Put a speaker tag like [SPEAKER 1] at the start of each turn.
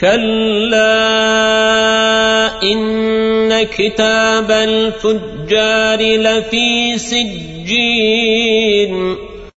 [SPEAKER 1] كلا إن كتاب الفجار لفي سجين